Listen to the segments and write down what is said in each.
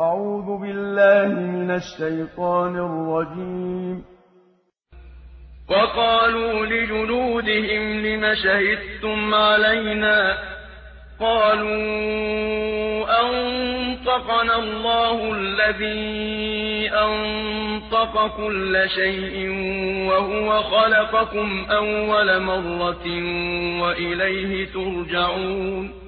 أعوذ بالله من الشيطان الرجيم. وقالوا لجلودهم لم شهدتم علينا؟ قالوا أنطقنا الله الذي أنطق كل شيء وهو خلقكم أول مرة وإليه ترجعون.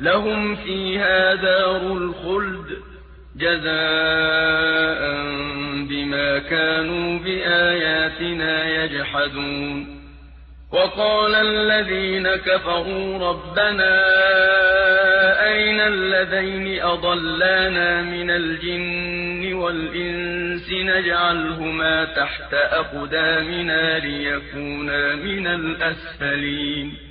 لهم فيها دار الخلد جزاء بما كانوا بآياتنا يجحدون. وقال الذين كفروا ربنا أين الذين أضلانا من الجن والإنس نجعلهما تحت أقدامنا ليكونا من الأسفلين.